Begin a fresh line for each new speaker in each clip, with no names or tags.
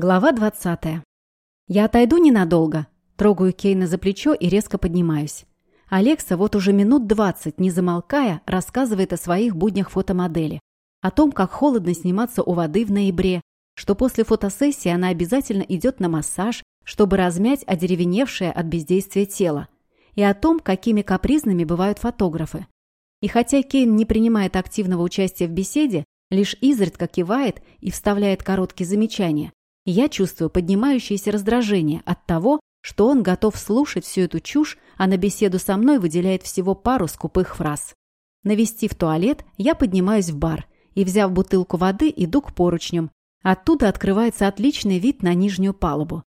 Глава 20. Я отойду ненадолго. Трогаю Кейна за плечо и резко поднимаюсь. Алекса вот уже минут 20, не замолкая, рассказывает о своих буднях фотомодели. О том, как холодно сниматься у воды в ноябре, что после фотосессии она обязательно идет на массаж, чтобы размять одеревеневшее от бездействия тело. И о том, какими капризными бывают фотографы. И хотя Кейн не принимает активного участия в беседе, лишь изредка кивает и вставляет короткие замечания, я чувствую поднимающееся раздражение от того, что он готов слушать всю эту чушь, а на беседу со мной выделяет всего пару скупых фраз. Навестив туалет, я поднимаюсь в бар и, взяв бутылку воды, иду к поручням. Оттуда открывается отличный вид на нижнюю палубу.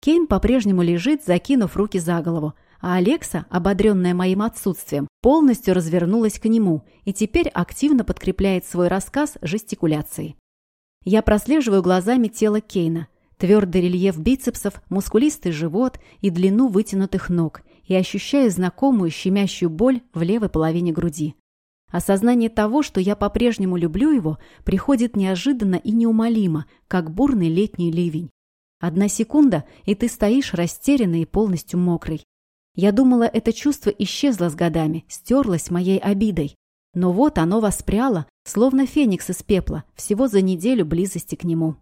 Кейн по-прежнему лежит, закинув руки за голову, а Алекса, ободренная моим отсутствием, полностью развернулась к нему и теперь активно подкрепляет свой рассказ жестикуляцией. Я прослеживаю глазами тело Кейна, твердый рельеф бицепсов, мускулистый живот и длину вытянутых ног, и ощущаю знакомую щемящую боль в левой половине груди. Осознание того, что я по-прежнему люблю его, приходит неожиданно и неумолимо, как бурный летний ливень. Одна секунда, и ты стоишь растерянный и полностью мокрый. Я думала, это чувство исчезло с годами, стерлось моей обидой. Но вот оно воспряло, словно феникс из пепла, всего за неделю близости к нему.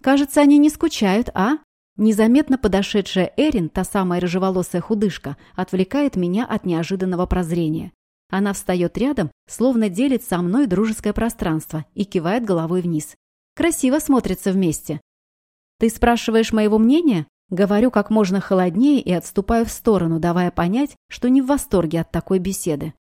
«Кажется, они не скучают, а?» Незаметно подошедшая Эрин, та самая рыжеволосая худышка, отвлекает меня от неожиданного прозрения. Она встает рядом, словно делит со мной дружеское пространство и кивает головой вниз. Красиво смотрится вместе. «Ты спрашиваешь моего мнения?» Говорю как можно холоднее и отступаю в сторону, давая понять, что не в восторге от такой беседы.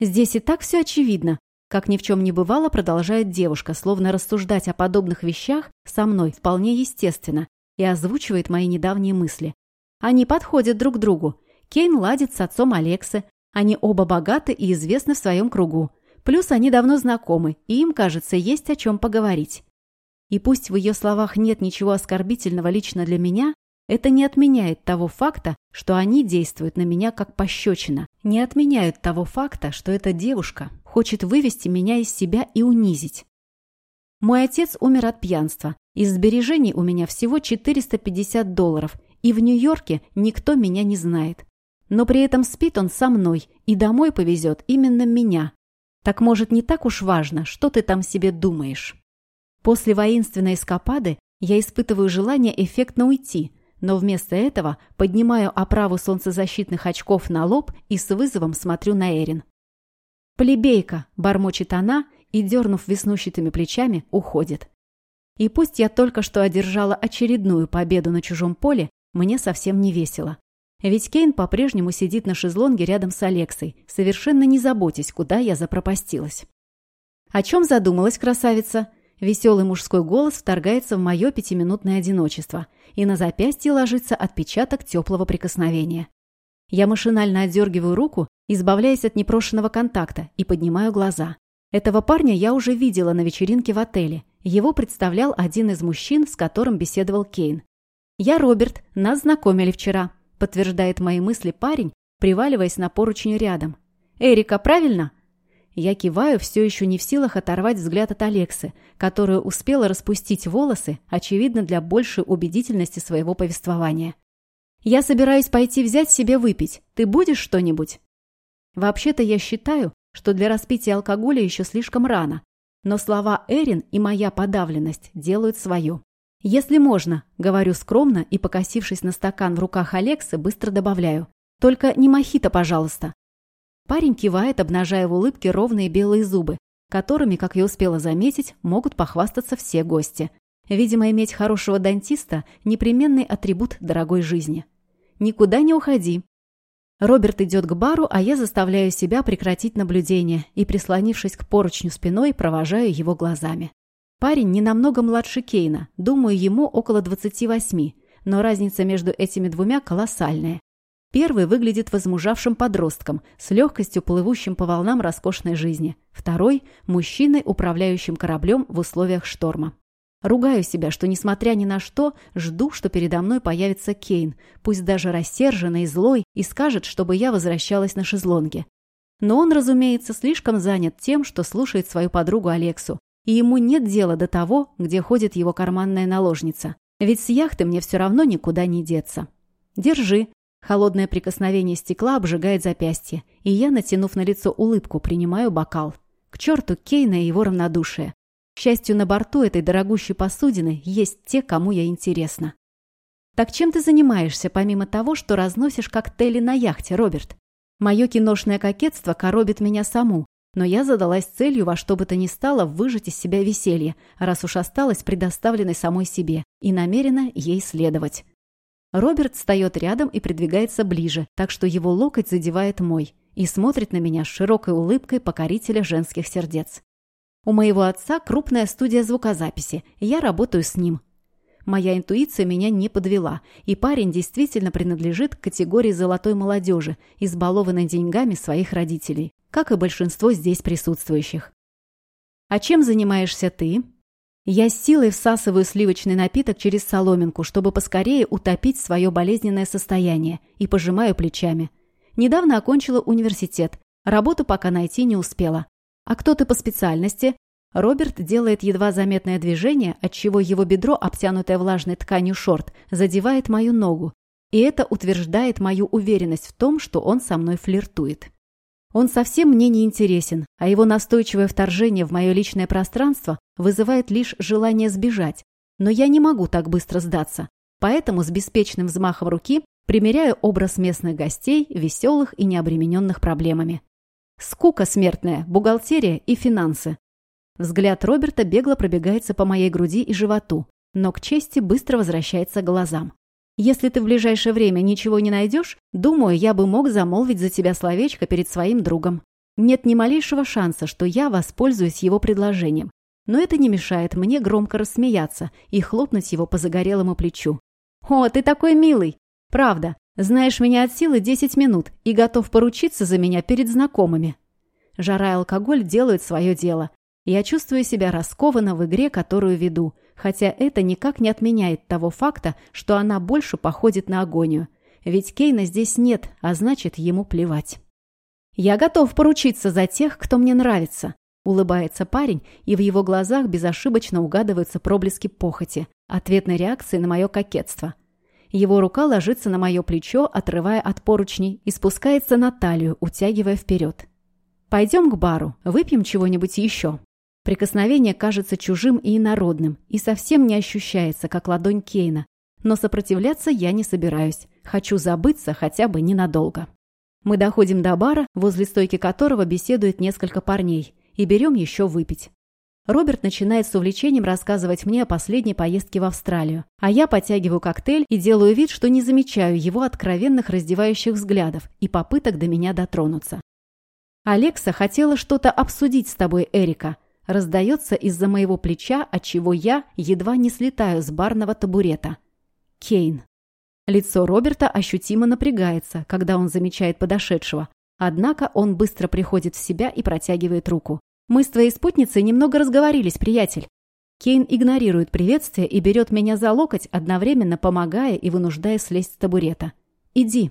Здесь и так все очевидно. Как ни в чем не бывало, продолжает девушка, словно рассуждать о подобных вещах со мной вполне естественно и озвучивает мои недавние мысли. Они подходят друг другу. Кейн ладит с отцом Алексы. Они оба богаты и известны в своем кругу. Плюс они давно знакомы, и им, кажется, есть о чем поговорить. И пусть в ее словах нет ничего оскорбительного лично для меня, это не отменяет того факта, что они действуют на меня как пощечина. Не отменяют того факта, что эта девушка хочет вывести меня из себя и унизить. Мой отец умер от пьянства. Из сбережений у меня всего 450 долларов, и в Нью-Йорке никто меня не знает. Но при этом спит он со мной, и домой повезет именно меня. Так может, не так уж важно, что ты там себе думаешь. После воинственной эскапады я испытываю желание эффектно уйти – но вместо этого поднимаю оправу солнцезащитных очков на лоб и с вызовом смотрю на Эрин. «Плебейка!» – бормочет она и, дернув веснущатыми плечами, уходит. И пусть я только что одержала очередную победу на чужом поле, мне совсем не весело. Ведь Кейн по-прежнему сидит на шезлонге рядом с Алексой, совершенно не заботясь, куда я запропастилась. «О чем задумалась красавица?» Веселый мужской голос вторгается в мое пятиминутное одиночество, и на запястье ложится отпечаток теплого прикосновения. Я машинально отдергиваю руку, избавляясь от непрошенного контакта, и поднимаю глаза. Этого парня я уже видела на вечеринке в отеле. Его представлял один из мужчин, с которым беседовал Кейн. «Я Роберт, нас знакомили вчера», – подтверждает мои мысли парень, приваливаясь на поручень рядом. «Эрика, правильно?» Я киваю, все еще не в силах оторвать взгляд от Алексы, которая успела распустить волосы, очевидно, для большей убедительности своего повествования. «Я собираюсь пойти взять себе выпить. Ты будешь что-нибудь?» Вообще-то я считаю, что для распития алкоголя еще слишком рано, но слова Эрин и моя подавленность делают свое. «Если можно», — говорю скромно и, покосившись на стакан в руках Алексы, быстро добавляю. «Только не мохито, пожалуйста». Парень кивает, обнажая в улыбке ровные белые зубы, которыми, как я успела заметить, могут похвастаться все гости. Видимо, иметь хорошего дантиста – непременный атрибут дорогой жизни. «Никуда не уходи». Роберт идет к бару, а я заставляю себя прекратить наблюдение и, прислонившись к поручню спиной, провожаю его глазами. Парень не намного младше Кейна, думаю, ему около 28, но разница между этими двумя колоссальная. Первый выглядит возмужавшим подростком, с легкостью плывущим по волнам роскошной жизни. Второй – мужчиной, управляющим кораблем в условиях шторма. Ругаю себя, что, несмотря ни на что, жду, что передо мной появится Кейн, пусть даже рассерженный и злой, и скажет, чтобы я возвращалась на шезлонге. Но он, разумеется, слишком занят тем, что слушает свою подругу Алексу, и ему нет дела до того, где ходит его карманная наложница. Ведь с яхты мне все равно никуда не деться. Держи. Холодное прикосновение стекла обжигает запястье, и я, натянув на лицо улыбку, принимаю бокал. К черту Кейна и его равнодушие. К счастью, на борту этой дорогущей посудины есть те, кому я интересна. Так чем ты занимаешься, помимо того, что разносишь коктейли на яхте, Роберт? Мое киношное кокетство коробит меня саму, но я задалась целью во что бы то ни стало выжать из себя веселье, раз уж осталась предоставленной самой себе, и намерена ей следовать. Роберт встает рядом и придвигается ближе, так что его локоть задевает мой, и смотрит на меня с широкой улыбкой покорителя женских сердец. У моего отца крупная студия звукозаписи, и я работаю с ним. Моя интуиция меня не подвела, и парень действительно принадлежит к категории золотой молодежи, избалованной деньгами своих родителей как и большинство здесь присутствующих. «А чем занимаешься ты?» Я с силой всасываю сливочный напиток через соломинку, чтобы поскорее утопить свое болезненное состояние, и пожимаю плечами. Недавно окончила университет, работу пока найти не успела. «А кто ты по специальности?» Роберт делает едва заметное движение, отчего его бедро, обтянутое влажной тканью шорт, задевает мою ногу, и это утверждает мою уверенность в том, что он со мной флиртует. Он совсем мне не интересен, а его настойчивое вторжение в мое личное пространство вызывает лишь желание сбежать. Но я не могу так быстро сдаться, поэтому с беспечным взмахом руки примеряю образ местных гостей, веселых и необремененных проблемами. Скука смертная, бухгалтерия и финансы. Взгляд Роберта бегло пробегается по моей груди и животу, но к чести быстро возвращается к глазам. Если ты в ближайшее время ничего не найдешь, думаю, я бы мог замолвить за тебя словечко перед своим другом. Нет ни малейшего шанса, что я воспользуюсь его предложением. Но это не мешает мне громко рассмеяться и хлопнуть его по загорелому плечу. «О, ты такой милый! Правда, знаешь меня от силы 10 минут и готов поручиться за меня перед знакомыми». Жара и алкоголь делают свое дело. Я чувствую себя раскованно в игре, которую веду, хотя это никак не отменяет того факта, что она больше походит на агонию. Ведь Кейна здесь нет, а значит, ему плевать. «Я готов поручиться за тех, кто мне нравится», — улыбается парень, и в его глазах безошибочно угадываются проблески похоти, ответной реакции на мое кокетство. Его рука ложится на мое плечо, отрывая от поручней, и спускается на талию, утягивая вперед. «Пойдем к бару, выпьем чего-нибудь еще». Прикосновение кажется чужим и инородным и совсем не ощущается, как ладонь Кейна. Но сопротивляться я не собираюсь. Хочу забыться хотя бы ненадолго. Мы доходим до бара, возле стойки которого беседует несколько парней, и берем еще выпить. Роберт начинает с увлечением рассказывать мне о последней поездке в Австралию, а я подтягиваю коктейль и делаю вид, что не замечаю его откровенных раздевающих взглядов и попыток до меня дотронуться. «Алекса хотела что-то обсудить с тобой, Эрика», раздается из-за моего плеча, отчего я едва не слетаю с барного табурета. Кейн. Лицо Роберта ощутимо напрягается, когда он замечает подошедшего. Однако он быстро приходит в себя и протягивает руку. «Мы с твоей спутницей немного разговорились, приятель». Кейн игнорирует приветствие и берет меня за локоть, одновременно помогая и вынуждая слезть с табурета. «Иди».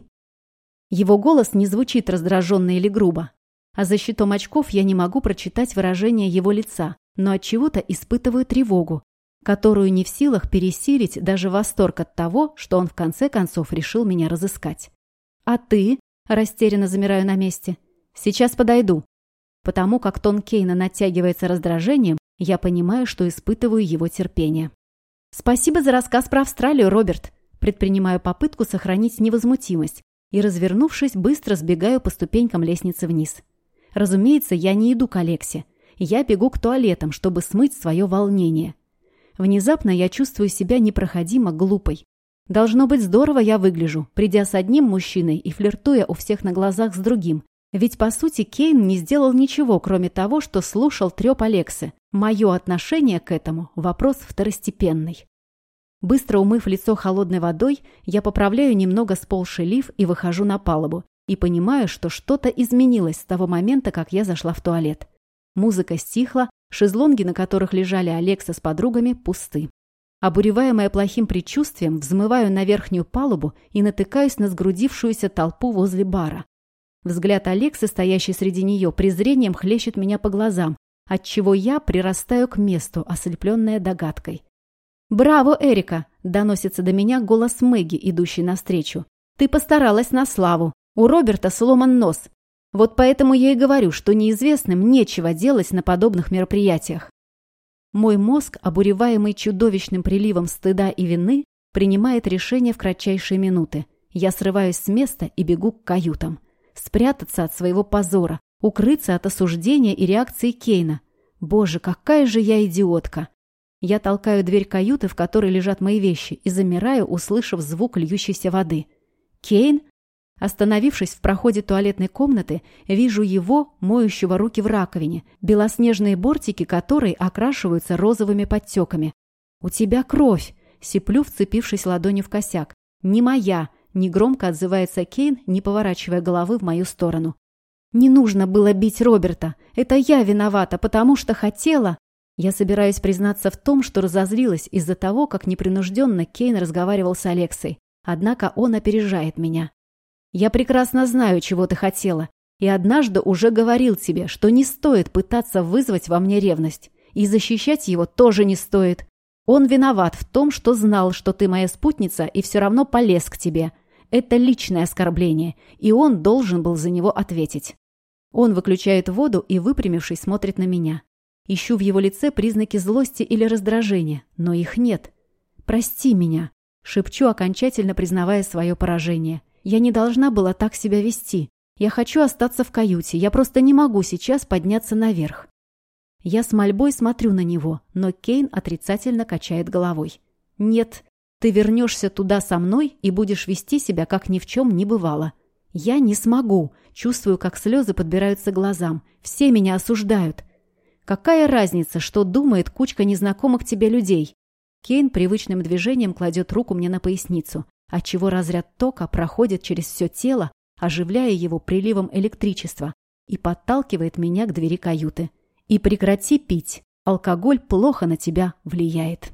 Его голос не звучит раздраженно или грубо а за щитом очков я не могу прочитать выражение его лица, но от чего-то испытываю тревогу, которую не в силах пересилить даже восторг от того, что он в конце концов решил меня разыскать. «А ты?» – растерянно замираю на месте. «Сейчас подойду». Потому как тон Кейна натягивается раздражением, я понимаю, что испытываю его терпение. «Спасибо за рассказ про Австралию, Роберт», предпринимаю попытку сохранить невозмутимость и, развернувшись, быстро сбегаю по ступенькам лестницы вниз. Разумеется, я не иду к Алексе. Я бегу к туалетам, чтобы смыть свое волнение. Внезапно я чувствую себя непроходимо глупой. Должно быть здорово я выгляжу, придя с одним мужчиной и флиртуя у всех на глазах с другим. Ведь, по сути, Кейн не сделал ничего, кроме того, что слушал треп Алексы. Мое отношение к этому – вопрос второстепенный. Быстро умыв лицо холодной водой, я поправляю немного сползший лиф и выхожу на палубу, и понимаю, что что-то изменилось с того момента, как я зашла в туалет. Музыка стихла, шезлонги, на которых лежали Алекса с подругами, пусты. Обуреваемая плохим предчувствием, взмываю на верхнюю палубу и натыкаюсь на сгрудившуюся толпу возле бара. Взгляд Алексы, стоящий среди нее, презрением хлещет меня по глазам, отчего я прирастаю к месту, ослепленная догадкой. «Браво, Эрика!» – доносится до меня голос Мэгги, идущей навстречу. «Ты постаралась на славу. У Роберта сломан нос. Вот поэтому я и говорю, что неизвестным нечего делать на подобных мероприятиях. Мой мозг, обуреваемый чудовищным приливом стыда и вины, принимает решение в кратчайшие минуты. Я срываюсь с места и бегу к каютам. Спрятаться от своего позора, укрыться от осуждения и реакции Кейна. Боже, какая же я идиотка! Я толкаю дверь каюты, в которой лежат мои вещи, и замираю, услышав звук льющейся воды. Кейн Остановившись в проходе туалетной комнаты, вижу его, моющего руки в раковине, белоснежные бортики которой окрашиваются розовыми подтеками. «У тебя кровь!» — сиплю, вцепившись ладонью в косяк. «Не моя!» — негромко отзывается Кейн, не поворачивая головы в мою сторону. «Не нужно было бить Роберта. Это я виновата, потому что хотела...» Я собираюсь признаться в том, что разозлилась из-за того, как непринужденно Кейн разговаривал с Алексой. Однако он опережает меня. Я прекрасно знаю, чего ты хотела, и однажды уже говорил тебе, что не стоит пытаться вызвать во мне ревность, и защищать его тоже не стоит. Он виноват в том, что знал, что ты моя спутница, и все равно полез к тебе. Это личное оскорбление, и он должен был за него ответить. Он выключает воду и, выпрямившись, смотрит на меня. Ищу в его лице признаки злости или раздражения, но их нет. «Прости меня», — шепчу, окончательно признавая свое поражение. Я не должна была так себя вести. Я хочу остаться в каюте. Я просто не могу сейчас подняться наверх. Я с мольбой смотрю на него, но Кейн отрицательно качает головой. «Нет, ты вернешься туда со мной и будешь вести себя, как ни в чем не бывало. Я не смогу. Чувствую, как слезы подбираются глазам. Все меня осуждают. Какая разница, что думает кучка незнакомых тебе людей?» Кейн привычным движением кладет руку мне на поясницу отчего разряд тока проходит через все тело, оживляя его приливом электричества, и подталкивает меня к двери каюты. И прекрати пить. Алкоголь плохо на тебя влияет.